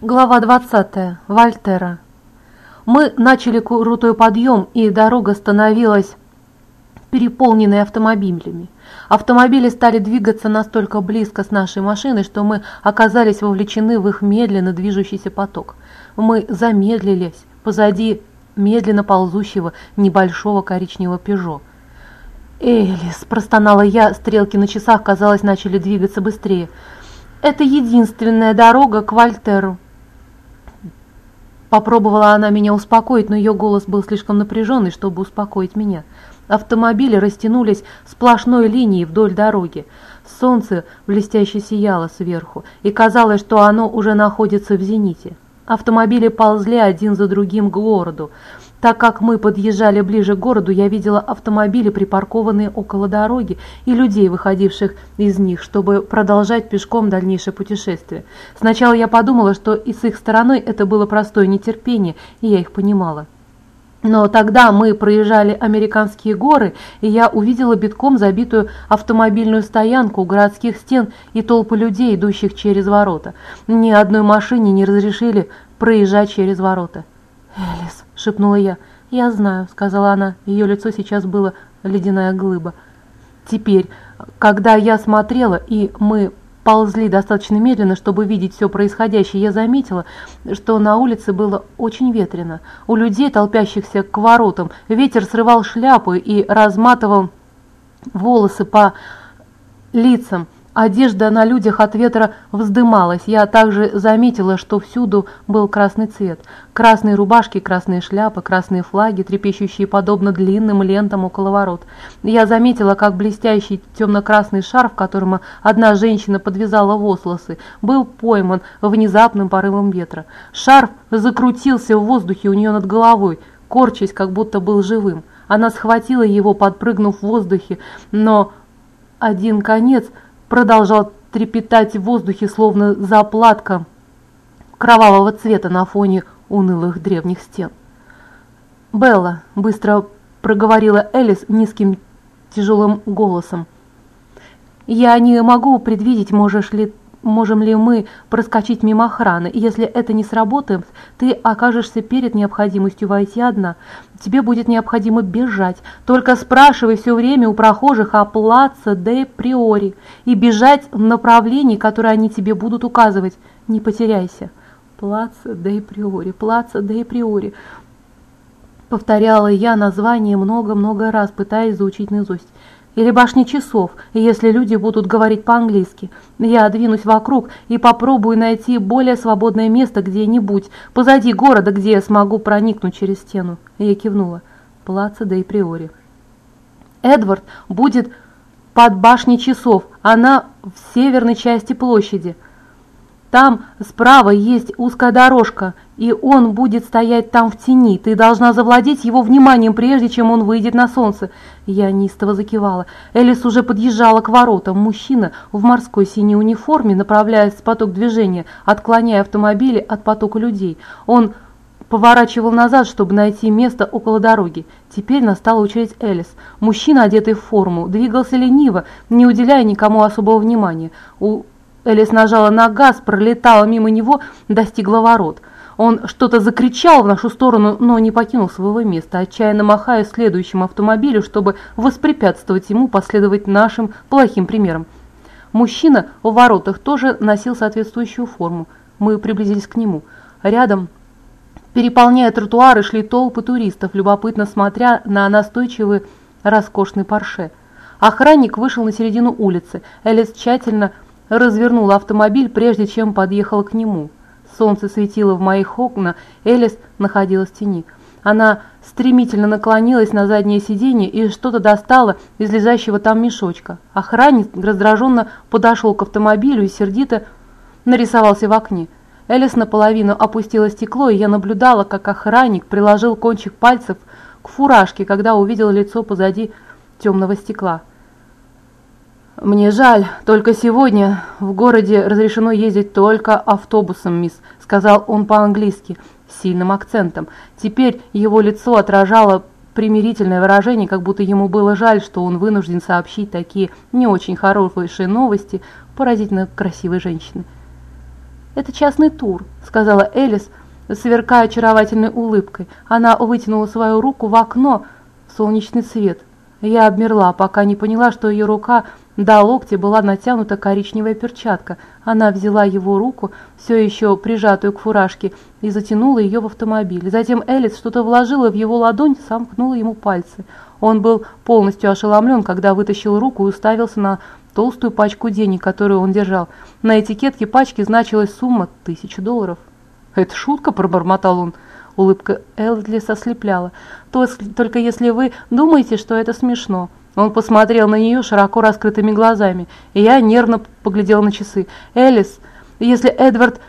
Глава 20. Вольтера. Мы начали крутой подъем, и дорога становилась переполненной автомобилями. Автомобили стали двигаться настолько близко с нашей машиной, что мы оказались вовлечены в их медленно движущийся поток. Мы замедлились позади медленно ползущего небольшого коричневого «Пежо». «Элис!» – простонала я, стрелки на часах, казалось, начали двигаться быстрее. «Это единственная дорога к Вольтеру». Попробовала она меня успокоить, но ее голос был слишком напряженный, чтобы успокоить меня. Автомобили растянулись сплошной линией вдоль дороги. Солнце блестяще сияло сверху, и казалось, что оно уже находится в зените. Автомобили ползли один за другим к городу. Так как мы подъезжали ближе к городу, я видела автомобили, припаркованные около дороги, и людей, выходивших из них, чтобы продолжать пешком дальнейшее путешествие. Сначала я подумала, что и с их стороны это было простое нетерпение, и я их понимала. Но тогда мы проезжали американские горы, и я увидела битком забитую автомобильную стоянку у городских стен и толпы людей, идущих через ворота. Ни одной машине не разрешили проезжать через ворота. Шепнула я. «Я знаю», — сказала она. Ее лицо сейчас было ледяная глыба. Теперь, когда я смотрела, и мы ползли достаточно медленно, чтобы видеть все происходящее, я заметила, что на улице было очень ветрено. У людей, толпящихся к воротам, ветер срывал шляпы и разматывал волосы по лицам. Одежда на людях от ветра вздымалась. Я также заметила, что всюду был красный цвет. Красные рубашки, красные шляпы, красные флаги, трепещущие подобно длинным лентам около ворот. Я заметила, как блестящий темно-красный шарф, которому одна женщина подвязала волосы, был пойман внезапным порывом ветра. Шарф закрутился в воздухе у нее над головой, корчась, как будто был живым. Она схватила его, подпрыгнув в воздухе, но один конец – продолжал трепетать в воздухе, словно заплатка кровавого цвета на фоне унылых древних стен. «Белла», — быстро проговорила Элис низким тяжелым голосом, — «я не могу предвидеть, можешь ли можем ли мы проскочить мимо охраны. Если это не сработает, ты окажешься перед необходимостью войти одна. Тебе будет необходимо бежать. Только спрашивай все время у прохожих о плаце де приори и бежать в направлении, которое они тебе будут указывать. Не потеряйся. Плаца де приори, плаца де приори. Повторяла я название много-много раз, пытаясь заучить наизусть или башни часов, если люди будут говорить по-английски. Я двинусь вокруг и попробую найти более свободное место где-нибудь, позади города, где я смогу проникнуть через стену. Я кивнула. Плаца де Приори. Эдвард будет под башней часов, она в северной части площади. Там справа есть узкая дорожка, и он будет стоять там в тени. Ты должна завладеть его вниманием, прежде чем он выйдет на солнце. Я неистово закивала. Элис уже подъезжала к воротам. Мужчина в морской синей униформе, направляясь в поток движения, отклоняя автомобили от потока людей. Он поворачивал назад, чтобы найти место около дороги. Теперь настала очередь Элис. Мужчина, одетый в форму, двигался лениво, не уделяя никому особого внимания. У Элис нажала на газ, пролетала мимо него, достигла ворот. Он что-то закричал в нашу сторону, но не покинул своего места, отчаянно махая следующему автомобилю, чтобы воспрепятствовать ему последовать нашим плохим примерам. Мужчина в воротах тоже носил соответствующую форму. Мы приблизились к нему. Рядом, переполняя тротуары, шли толпы туристов, любопытно смотря на настойчивый роскошный парше. Охранник вышел на середину улицы. Элис тщательно развернула автомобиль, прежде чем подъехала к нему. Солнце светило в моих окна, Элис находилась в тени. Она стремительно наклонилась на заднее сиденье и что-то достала из лежащего там мешочка. Охранник раздраженно подошел к автомобилю и сердито нарисовался в окне. Элис наполовину опустила стекло, и я наблюдала, как охранник приложил кончик пальцев к фуражке, когда увидел лицо позади темного стекла. «Мне жаль, только сегодня в городе разрешено ездить только автобусом, мисс», сказал он по-английски, с сильным акцентом. Теперь его лицо отражало примирительное выражение, как будто ему было жаль, что он вынужден сообщить такие не очень хорошие новости поразительно красивой женщины. «Это частный тур», — сказала Элис, сверкая очаровательной улыбкой. Она вытянула свою руку в окно в солнечный свет. Я обмерла, пока не поняла, что ее рука до локтя была натянута коричневая перчатка. Она взяла его руку, все еще прижатую к фуражке, и затянула ее в автомобиль. Затем Элис что-то вложила в его ладонь, сомкнула ему пальцы. Он был полностью ошеломлен, когда вытащил руку и уставился на толстую пачку денег, которую он держал. На этикетке пачки значилась сумма тысячи долларов. «Это шутка?» – пробормотал он. Улыбка Элдлис ослепляла. «Только если вы думаете, что это смешно». Он посмотрел на нее широко раскрытыми глазами, и я нервно поглядел на часы. «Элис, если Эдвард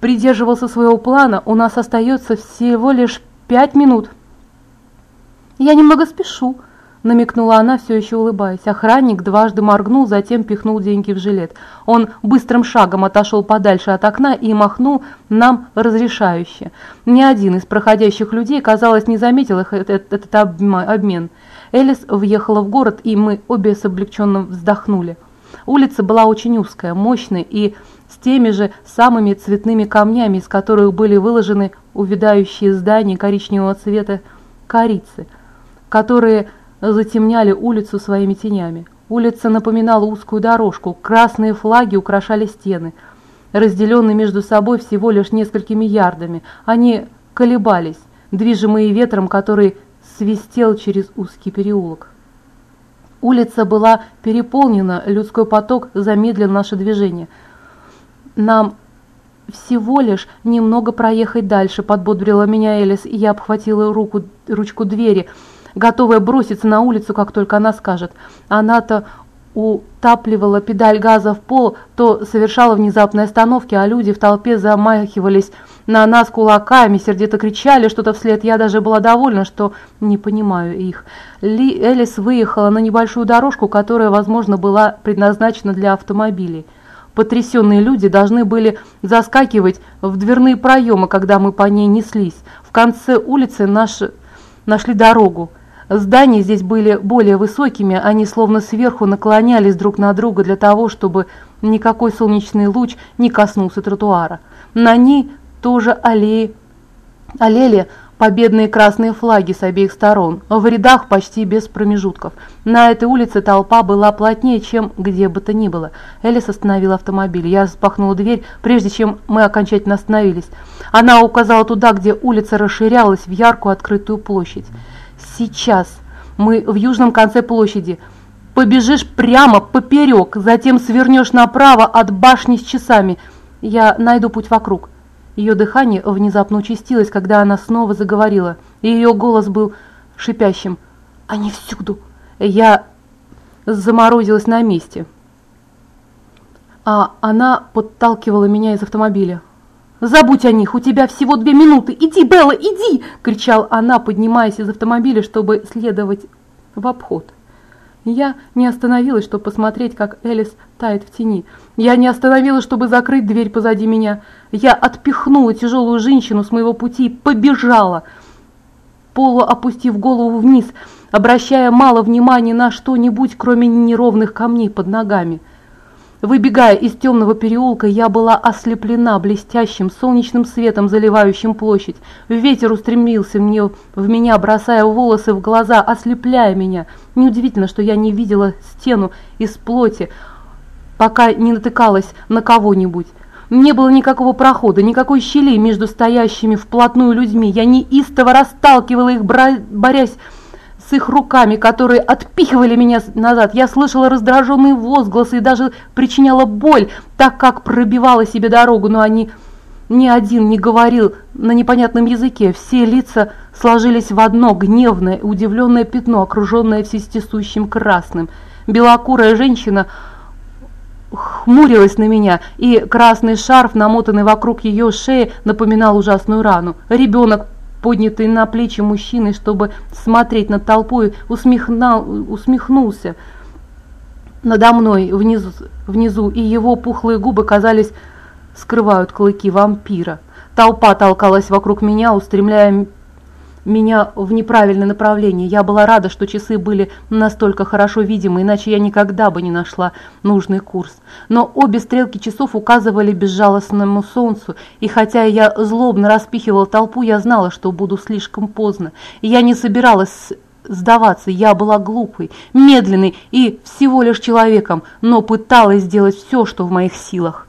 придерживался своего плана, у нас остается всего лишь пять минут». «Я немного спешу», намекнула она, все еще улыбаясь. Охранник дважды моргнул, затем пихнул деньги в жилет. Он быстрым шагом отошел подальше от окна и махнул нам разрешающе. Ни один из проходящих людей, казалось, не заметил их этот, обмен. Элис въехала в город, и мы обе с облегченным вздохнули. Улица была очень узкая, мощная и с теми же самыми цветными камнями, из которых были выложены увядающие здания коричневого цвета корицы, которые затемняли улицу своими тенями. Улица напоминала узкую дорожку, красные флаги украшали стены. Разделенные между собой всего лишь несколькими ярдами, они колебались, движимые ветром, который свистел через узкий переулок. Улица была переполнена, людской поток замедлил наше движение. Нам всего лишь немного проехать дальше, подбодрила меня Элис, и я обхватила руку, ручку двери, готовая броситься на улицу, как только она скажет. Она-то утапливала педаль газа в пол, то совершала внезапные остановки, а люди в толпе замахивались на нас кулаками, сердито кричали что-то вслед. Я даже была довольна, что не понимаю их. Ли Элис выехала на небольшую дорожку, которая, возможно, была предназначена для автомобилей. Потрясенные люди должны были заскакивать в дверные проемы, когда мы по ней неслись. В конце улицы наши нашли дорогу. Здания здесь были более высокими, они словно сверху наклонялись друг на друга для того, чтобы никакой солнечный луч не коснулся тротуара. На ней тоже аллеи, аллели победные красные флаги с обеих сторон, в рядах почти без промежутков. На этой улице толпа была плотнее, чем где бы то ни было. Элис остановила автомобиль. Я распахнула дверь, прежде чем мы окончательно остановились. Она указала туда, где улица расширялась в яркую открытую площадь. Сейчас. Мы в южном конце площади. Побежишь прямо поперек, затем свернешь направо от башни с часами. Я найду путь вокруг. Ее дыхание внезапно участилось, когда она снова заговорила. И ее голос был шипящим. «Они всюду!» Я заморозилась на месте. А она подталкивала меня из автомобиля. «Забудь о них, у тебя всего две минуты! Иди, Белла, иди!» – кричала она, поднимаясь из автомобиля, чтобы следовать в обход. Я не остановилась, чтобы посмотреть, как Элис тает в тени. Я не остановилась, чтобы закрыть дверь позади меня. Я отпихнула тяжелую женщину с моего пути и побежала, полуопустив голову вниз, обращая мало внимания на что-нибудь, кроме неровных камней под ногами. Выбегая из темного переулка, я была ослеплена блестящим солнечным светом, заливающим площадь. Ветер устремился мне, в меня, бросая волосы в глаза, ослепляя меня. Неудивительно, что я не видела стену из плоти, пока не натыкалась на кого-нибудь. Не было никакого прохода, никакой щели между стоящими вплотную людьми. Я неистово расталкивала их, борясь с их руками, которые отпихивали меня назад. Я слышала раздраженные возгласы и даже причиняла боль, так как пробивала себе дорогу, но они ни один не говорил на непонятном языке. Все лица сложились в одно гневное, удивленное пятно, окруженное вездесущим красным. Белокурая женщина хмурилась на меня, и красный шарф, намотанный вокруг ее шеи, напоминал ужасную рану. Ребенок поднятый на плечи мужчины, чтобы смотреть над толпой, усмехнал, усмехнулся надо мной внизу, внизу, и его пухлые губы, казались, скрывают клыки вампира. Толпа толкалась вокруг меня, устремляя меня в неправильное направление. Я была рада, что часы были настолько хорошо видимы, иначе я никогда бы не нашла нужный курс. Но обе стрелки часов указывали безжалостному солнцу, и хотя я злобно распихивала толпу, я знала, что буду слишком поздно. И я не собиралась сдаваться, я была глупой, медленной и всего лишь человеком, но пыталась сделать все, что в моих силах.